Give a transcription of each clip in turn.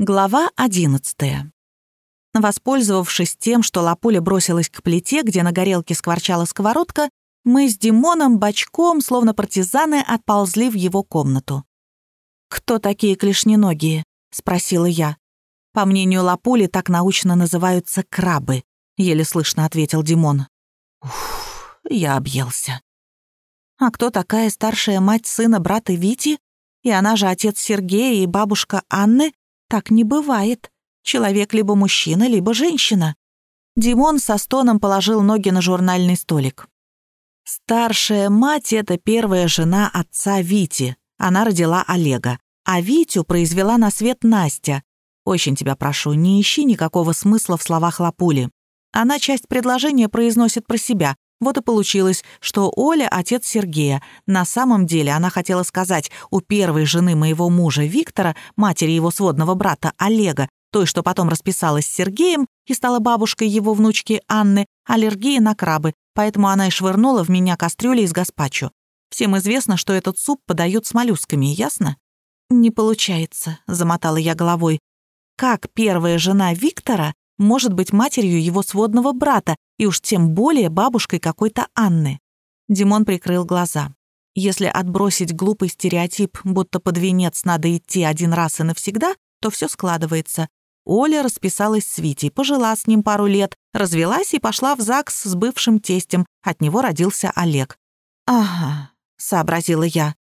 Глава одиннадцатая. Воспользовавшись тем, что Лапуля бросилась к плите, где на горелке скворчала сковородка, мы с Димоном бочком, словно партизаны, отползли в его комнату. «Кто такие клешненогие?» — спросила я. «По мнению Лапули, так научно называются крабы», — еле слышно ответил Димон. Уф, я объелся. «А кто такая старшая мать сына брата Вити? И она же отец Сергея и бабушка Анны?» Так не бывает. Человек либо мужчина, либо женщина. Димон со стоном положил ноги на журнальный столик. Старшая мать — это первая жена отца Вити. Она родила Олега. А Витю произвела на свет Настя. Очень тебя прошу, не ищи никакого смысла в словах Лапули. Она часть предложения произносит про себя. Вот и получилось, что Оля — отец Сергея. На самом деле она хотела сказать, у первой жены моего мужа Виктора, матери его сводного брата Олега, той, что потом расписалась с Сергеем и стала бабушкой его внучки Анны, аллергия на крабы, поэтому она и швырнула в меня кастрюлей из гаспачо. Всем известно, что этот суп подают с моллюсками, ясно? «Не получается», — замотала я головой. «Как первая жена Виктора может быть матерью его сводного брата и уж тем более бабушкой какой-то Анны. Димон прикрыл глаза. Если отбросить глупый стереотип, будто под венец надо идти один раз и навсегда, то все складывается. Оля расписалась с Витей, пожила с ним пару лет, развелась и пошла в ЗАГС с бывшим тестем. От него родился Олег. «Ага», — сообразила я.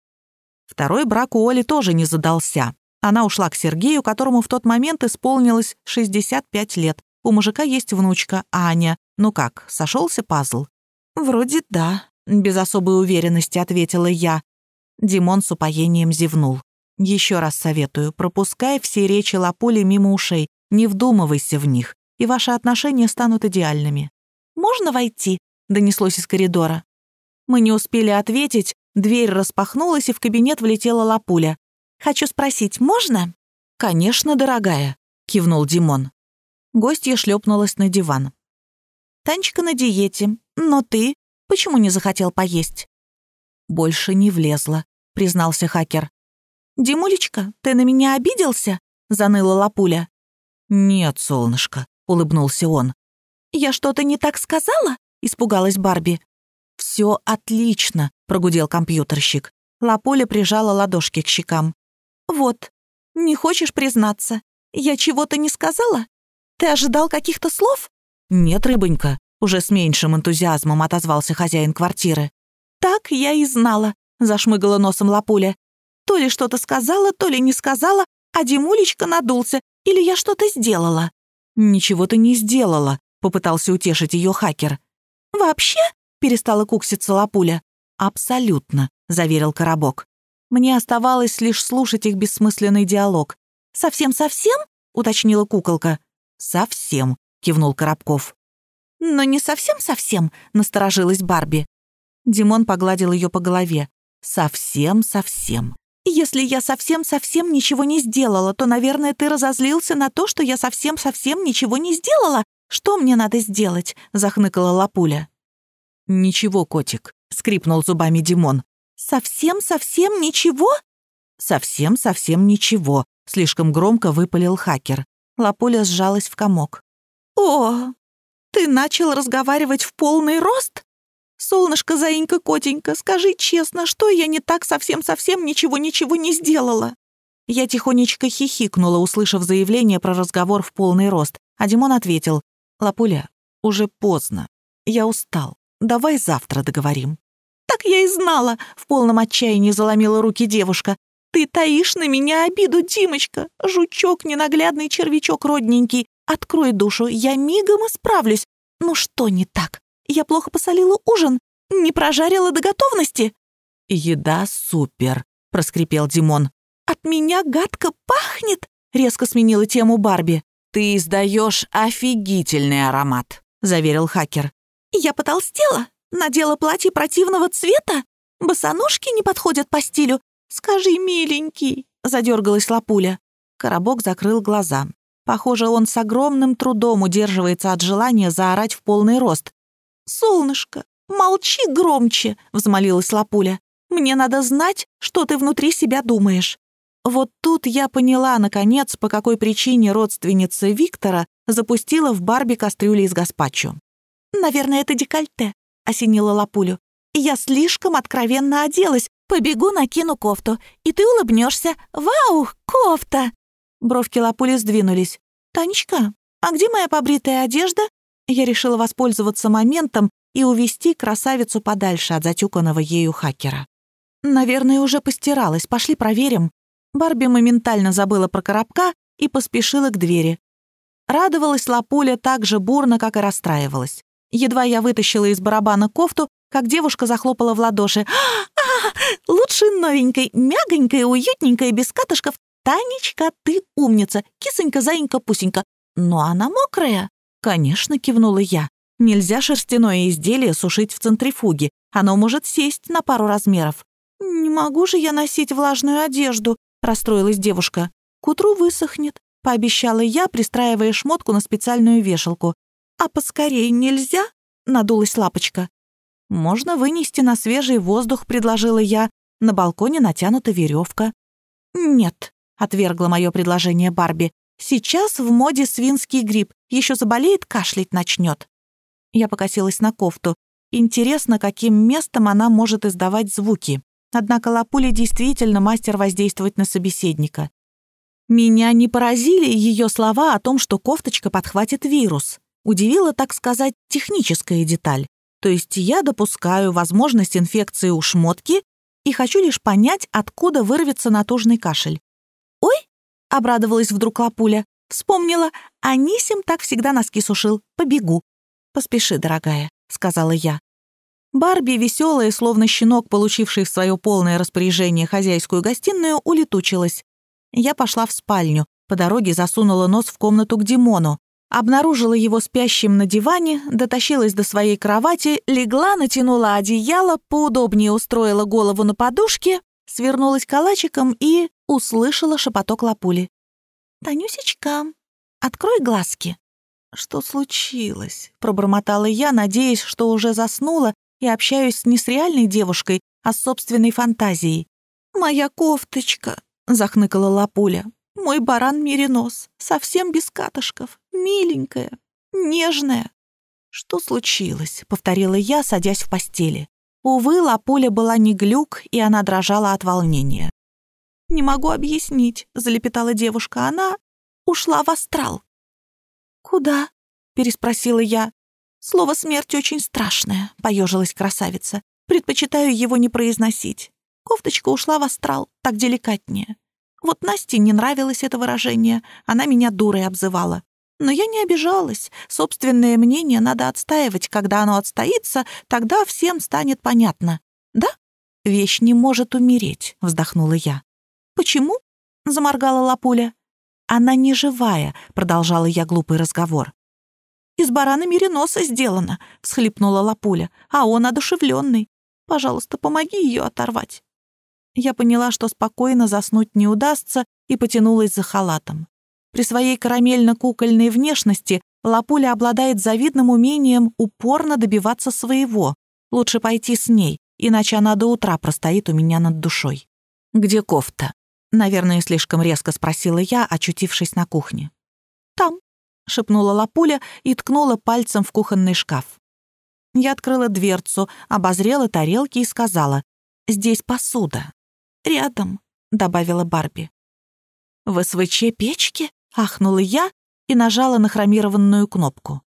Второй брак у Оли тоже не задался. Она ушла к Сергею, которому в тот момент исполнилось 65 лет. У мужика есть внучка, Аня. Ну как, сошелся пазл? «Вроде да», — без особой уверенности ответила я. Димон с упоением зевнул. Еще раз советую, пропускай все речи Лапули мимо ушей, не вдумывайся в них, и ваши отношения станут идеальными. «Можно войти?» — донеслось из коридора. Мы не успели ответить, дверь распахнулась, и в кабинет влетела Лапуля. Хочу спросить, можно?» «Конечно, дорогая», — кивнул Димон. Гостья шлепнулась на диван. «Танечка на диете, но ты почему не захотел поесть?» «Больше не влезла», — признался хакер. «Димулечка, ты на меня обиделся?» — заныла Лапуля. «Нет, солнышко», — улыбнулся он. «Я что-то не так сказала?» — испугалась Барби. «Все отлично», — прогудел компьютерщик. Лапуля прижала ладошки к щекам. «Вот, не хочешь признаться? Я чего-то не сказала? Ты ожидал каких-то слов?» «Нет, рыбонька», — уже с меньшим энтузиазмом отозвался хозяин квартиры. «Так я и знала», — зашмыгала носом Лапуля. «То ли что-то сказала, то ли не сказала, а Димулечка надулся, или я что-то сделала?» «Ничего ты не сделала», — попытался утешить ее хакер. «Вообще?» — перестала кукситься Лапуля. «Абсолютно», — заверил Коробок. Мне оставалось лишь слушать их бессмысленный диалог. «Совсем-совсем?» — уточнила куколка. «Совсем», — кивнул Коробков. «Но не совсем-совсем», — насторожилась Барби. Димон погладил ее по голове. «Совсем-совсем». «Если я совсем-совсем ничего не сделала, то, наверное, ты разозлился на то, что я совсем-совсем ничего не сделала? Что мне надо сделать?» — захныкала Лапуля. «Ничего, котик», — скрипнул зубами Димон. «Совсем-совсем ничего?» «Совсем-совсем ничего», — слишком громко выпалил хакер. Лапуля сжалась в комок. «О, ты начал разговаривать в полный рост? Солнышко, заинька, котенька, скажи честно, что я не так совсем-совсем ничего-ничего не сделала?» Я тихонечко хихикнула, услышав заявление про разговор в полный рост, а Димон ответил, «Лапуля, уже поздно. Я устал. Давай завтра договорим». «Так я и знала!» — в полном отчаянии заломила руки девушка. «Ты таишь на меня обиду, Димочка! Жучок, ненаглядный червячок родненький! Открой душу, я мигом исправлюсь! Ну что не так? Я плохо посолила ужин? Не прожарила до готовности?» «Еда супер!» — проскрипел Димон. «От меня гадко пахнет!» — резко сменила тему Барби. «Ты издаешь офигительный аромат», — заверил хакер. «Я потолстела?» Надела платье противного цвета? Босоножки не подходят по стилю? Скажи, миленький!» — задергалась Лапуля. Коробок закрыл глаза. Похоже, он с огромным трудом удерживается от желания заорать в полный рост. «Солнышко, молчи громче!» — взмолилась Лапуля. «Мне надо знать, что ты внутри себя думаешь». Вот тут я поняла, наконец, по какой причине родственница Виктора запустила в Барби кастрюли из гаспачо. «Наверное, это декольте», — осенила Лапулю. «Я слишком откровенно оделась. Побегу, накину кофту, и ты улыбнешься. Вау, кофта!» Бровки Лапули сдвинулись. «Танечка, а где моя побритая одежда?» Я решила воспользоваться моментом и увести красавицу подальше от затюканного ею хакера. «Наверное, уже постиралась. Пошли проверим». Барби моментально забыла про коробка и поспешила к двери. Радовалась Лапуля так же бурно, как и расстраивалась. Едва я вытащила из барабана кофту, как девушка захлопала в ладоши. «А, лучше новенькой, мягонькой, уютненькой, без катышков. Танечка, ты умница, кисонька, заинька, пусенька. Но она мокрая». «Конечно», — кивнула я. «Нельзя шерстяное изделие сушить в центрифуге. Оно может сесть на пару размеров». «Не могу же я носить влажную одежду», — расстроилась девушка. «К утру высохнет», — пообещала я, пристраивая шмотку на специальную вешалку. «А поскорее нельзя?» — надулась лапочка. «Можно вынести на свежий воздух», — предложила я. «На балконе натянута веревка». «Нет», — отвергла мое предложение Барби. «Сейчас в моде свинский грипп. Еще заболеет, кашлять начнет». Я покосилась на кофту. Интересно, каким местом она может издавать звуки. Однако Лапуля действительно мастер воздействовать на собеседника. Меня не поразили ее слова о том, что кофточка подхватит вирус. Удивила, так сказать, техническая деталь. То есть я допускаю возможность инфекции у шмотки и хочу лишь понять, откуда вырвется натужный кашель. «Ой!» — обрадовалась вдруг Лапуля. «Вспомнила, Анисим так всегда носки сушил. Побегу». «Поспеши, дорогая», — сказала я. Барби, веселая, словно щенок, получивший в свое полное распоряжение хозяйскую гостиную, улетучилась. Я пошла в спальню, по дороге засунула нос в комнату к Димону. Обнаружила его спящим на диване, дотащилась до своей кровати, легла, натянула одеяло, поудобнее устроила голову на подушке, свернулась калачиком и услышала шепоток лапули. «Танюсечка, открой глазки». «Что случилось?» — пробормотала я, надеясь, что уже заснула и общаюсь не с реальной девушкой, а с собственной фантазией. «Моя кофточка», — захныкала лапуля. Мой баран-меринос, совсем без катышков, миленькая, нежная. «Что случилось?» — повторила я, садясь в постели. Увы, Лапуля была не глюк, и она дрожала от волнения. «Не могу объяснить», — залепетала девушка. «Она ушла в астрал». «Куда?» — переспросила я. «Слово «смерть» очень страшное», — поежилась красавица. «Предпочитаю его не произносить. Кофточка ушла в астрал, так деликатнее. Вот Насте не нравилось это выражение, она меня дурой обзывала. Но я не обижалась. Собственное мнение надо отстаивать. Когда оно отстоится, тогда всем станет понятно. Да? Вещь не может умереть, вздохнула я. Почему? Заморгала Лапуля. Она не живая, продолжала я глупый разговор. Из барана мериноса сделано, всхлипнула Лапуля, а он одушевленный. Пожалуйста, помоги ее оторвать. Я поняла, что спокойно заснуть не удастся, и потянулась за халатом. При своей карамельно-кукольной внешности Лапуля обладает завидным умением упорно добиваться своего. Лучше пойти с ней, иначе она до утра простоит у меня над душой. «Где кофта?» Наверное, слишком резко спросила я, очутившись на кухне. «Там», — шепнула Лапуля и ткнула пальцем в кухонный шкаф. Я открыла дверцу, обозрела тарелки и сказала, «Здесь посуда». «Рядом», — добавила Барби. «В СВЧ печки?» — ахнула я и нажала на хромированную кнопку.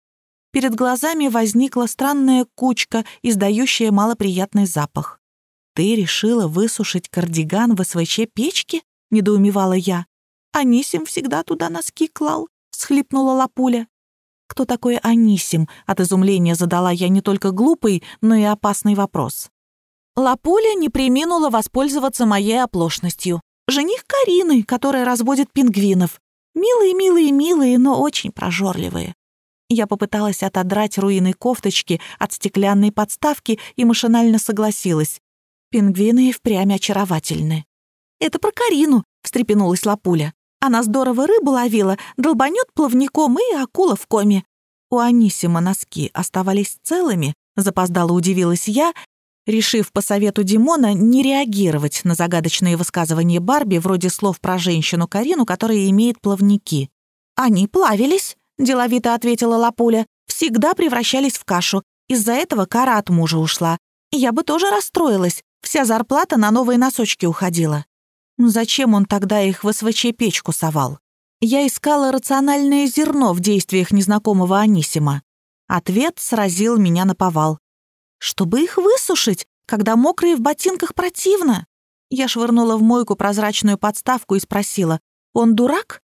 Перед глазами возникла странная кучка, издающая малоприятный запах. «Ты решила высушить кардиган в СВЧ печки?» — недоумевала я. «Анисим всегда туда носки клал», — всхлипнула Лапуля. «Кто такой Анисим?» — от изумления задала я не только глупый, но и опасный вопрос. Лапуля не приминула воспользоваться моей оплошностью. Жених Карины, которая разводит пингвинов. Милые, милые, милые, но очень прожорливые. Я попыталась отодрать руины кофточки от стеклянной подставки и машинально согласилась. Пингвины впрямь очаровательны. «Это про Карину», — встрепенулась Лапуля. «Она здорово рыбу ловила, долбанет плавником и акула в коме». У Анисима носки оставались целыми, запоздало удивилась я решив по совету Димона не реагировать на загадочные высказывания Барби вроде слов про женщину Карину, которая имеет плавники. «Они плавились», — деловито ответила Лапуля, «всегда превращались в кашу. Из-за этого кара от мужа ушла. Я бы тоже расстроилась. Вся зарплата на новые носочки уходила. Зачем он тогда их в СВЧ-печку совал? Я искала рациональное зерно в действиях незнакомого Анисима. Ответ сразил меня на повал. Чтобы их высушить, когда мокрые в ботинках противно. Я швырнула в мойку прозрачную подставку и спросила, «Он дурак?»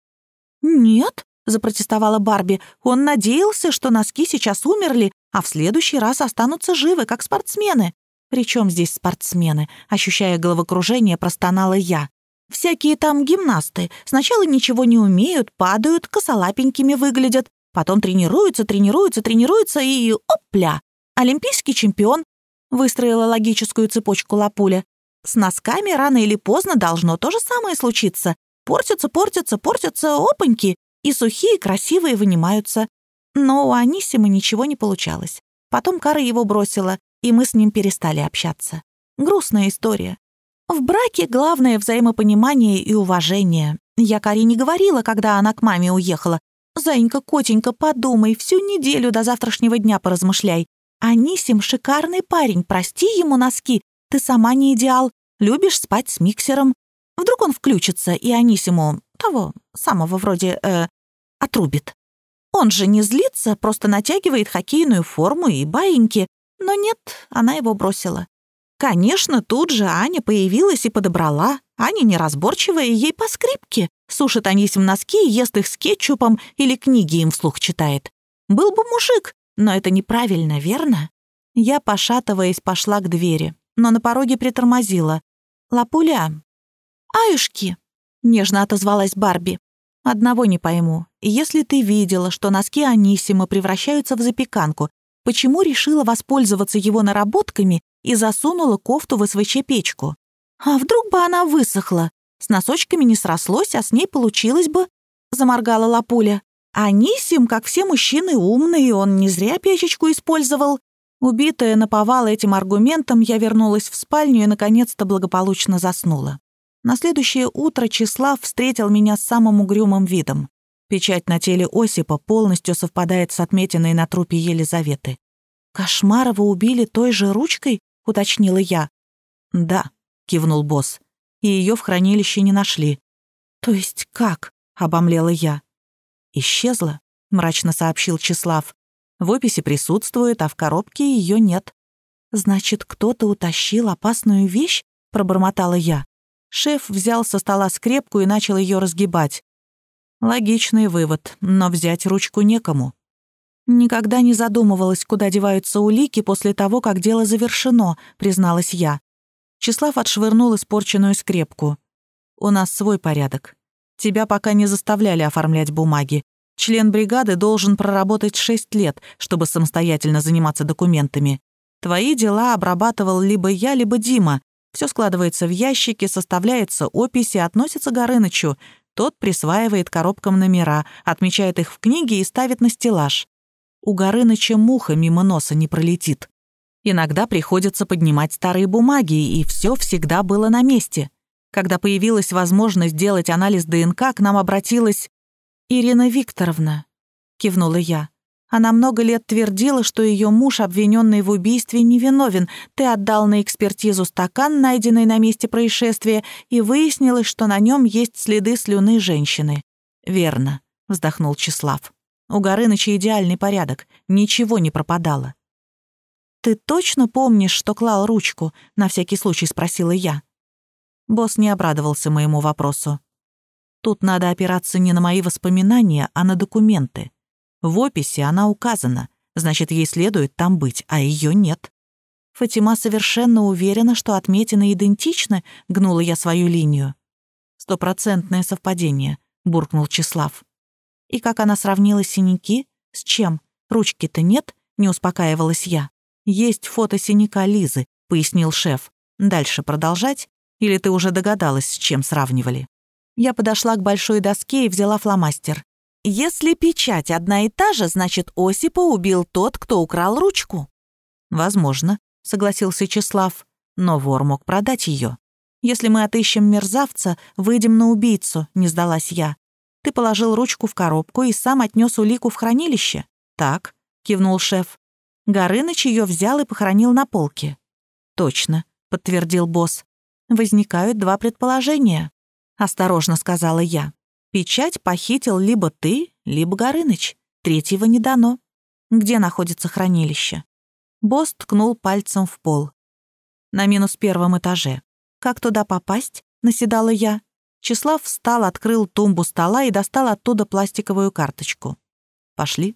«Нет», — запротестовала Барби, «он надеялся, что носки сейчас умерли, а в следующий раз останутся живы, как спортсмены». «Причем здесь спортсмены?» Ощущая головокружение, простонала я. «Всякие там гимнасты. Сначала ничего не умеют, падают, косолапенькими выглядят. Потом тренируются, тренируются, тренируются и... опля! Олимпийский чемпион!» Выстроила логическую цепочку Лапуля. «С носками рано или поздно должно то же самое случиться. Портятся, портятся, портятся, опаньки, и сухие, красивые вынимаются. Но у Анисима ничего не получалось. Потом Кара его бросила, и мы с ним перестали общаться. Грустная история. В браке главное взаимопонимание и уважение. Я Каре не говорила, когда она к маме уехала. «Зайенька, котенька, подумай, всю неделю до завтрашнего дня поразмышляй. Анисим шикарный парень, прости ему носки. Ты сама не идеал, любишь спать с миксером. Вдруг он включится, и Анисиму, того, самого вроде, э, отрубит. Он же не злится, просто натягивает хоккейную форму и баиньки. Но нет, она его бросила. Конечно, тут же Аня появилась и подобрала. Аня неразборчивая, ей по скрипке. Сушит Анисим носки, ест их с кетчупом или книги им вслух читает. Был бы мужик, но это неправильно, верно? Я, пошатываясь, пошла к двери, но на пороге притормозила. «Лапуля!» «Аюшки!» — нежно отозвалась Барби. «Одного не пойму. Если ты видела, что носки Анисима превращаются в запеканку, почему решила воспользоваться его наработками и засунула кофту в СВЧ-печку. А вдруг бы она высохла? С носочками не срослось, а с ней получилось бы, заморгала Лапуля. А Нисим, как все мужчины, умный, он не зря печечку использовал. Убитая наповала этим аргументом, я вернулась в спальню и, наконец-то, благополучно заснула. На следующее утро Числав встретил меня с самым угрюмым видом. Печать на теле Осипа полностью совпадает с отметиной на трупе Елизаветы. «Кошмарова убили той же ручкой?» — уточнила я. «Да», — кивнул босс. «И ее в хранилище не нашли». «То есть как?» — обомлела я. «Исчезла», — мрачно сообщил Числав. «В описи присутствует, а в коробке ее нет». «Значит, кто-то утащил опасную вещь?» — пробормотала я. Шеф взял со стола скрепку и начал ее разгибать. Логичный вывод, но взять ручку некому. «Никогда не задумывалась, куда деваются улики после того, как дело завершено», — призналась я. Числав отшвырнул испорченную скрепку. «У нас свой порядок. Тебя пока не заставляли оформлять бумаги. Член бригады должен проработать шесть лет, чтобы самостоятельно заниматься документами. Твои дела обрабатывал либо я, либо Дима. Все складывается в ящики, составляется описи, относится Горынычу. Тот присваивает коробкам номера, отмечает их в книге и ставит на стеллаж. У Горыныча муха мимо носа не пролетит. Иногда приходится поднимать старые бумаги, и все всегда было на месте. Когда появилась возможность сделать анализ ДНК, к нам обратилась «Ирина Викторовна», — кивнула я. Она много лет твердила, что ее муж, обвиненный в убийстве, невиновен. Ты отдал на экспертизу стакан, найденный на месте происшествия, и выяснилось, что на нем есть следы слюны женщины. «Верно», — вздохнул Числав. У Горыныча идеальный порядок, ничего не пропадало. «Ты точно помнишь, что клал ручку?» — на всякий случай спросила я. Босс не обрадовался моему вопросу. Тут надо опираться не на мои воспоминания, а на документы. В описи она указана, значит, ей следует там быть, а ее нет. Фатима совершенно уверена, что отметины идентичны, гнула я свою линию. «Стопроцентное совпадение», — буркнул Числав. И как она сравнила синяки? С чем? Ручки-то нет, не успокаивалась я. Есть фото синяка Лизы, пояснил шеф. Дальше продолжать? Или ты уже догадалась, с чем сравнивали? Я подошла к большой доске и взяла фломастер. Если печать одна и та же, значит, Осипа убил тот, кто украл ручку. Возможно, согласился Числав. «Но вор мог продать ее. Если мы отыщем мерзавца, выйдем на убийцу», — не сдалась я. «Ты положил ручку в коробку и сам отнес улику в хранилище?» «Так», — кивнул шеф. Горыныч ее взял и похоронил на полке. «Точно», — подтвердил босс. «Возникают два предположения», — осторожно сказала я. «Печать похитил либо ты, либо Горыныч. Третьего не дано. Где находится хранилище?» Босс ткнул пальцем в пол. «На минус первом этаже. Как туда попасть?» — наседала я. Числав встал, открыл тумбу стола и достал оттуда пластиковую карточку. «Пошли».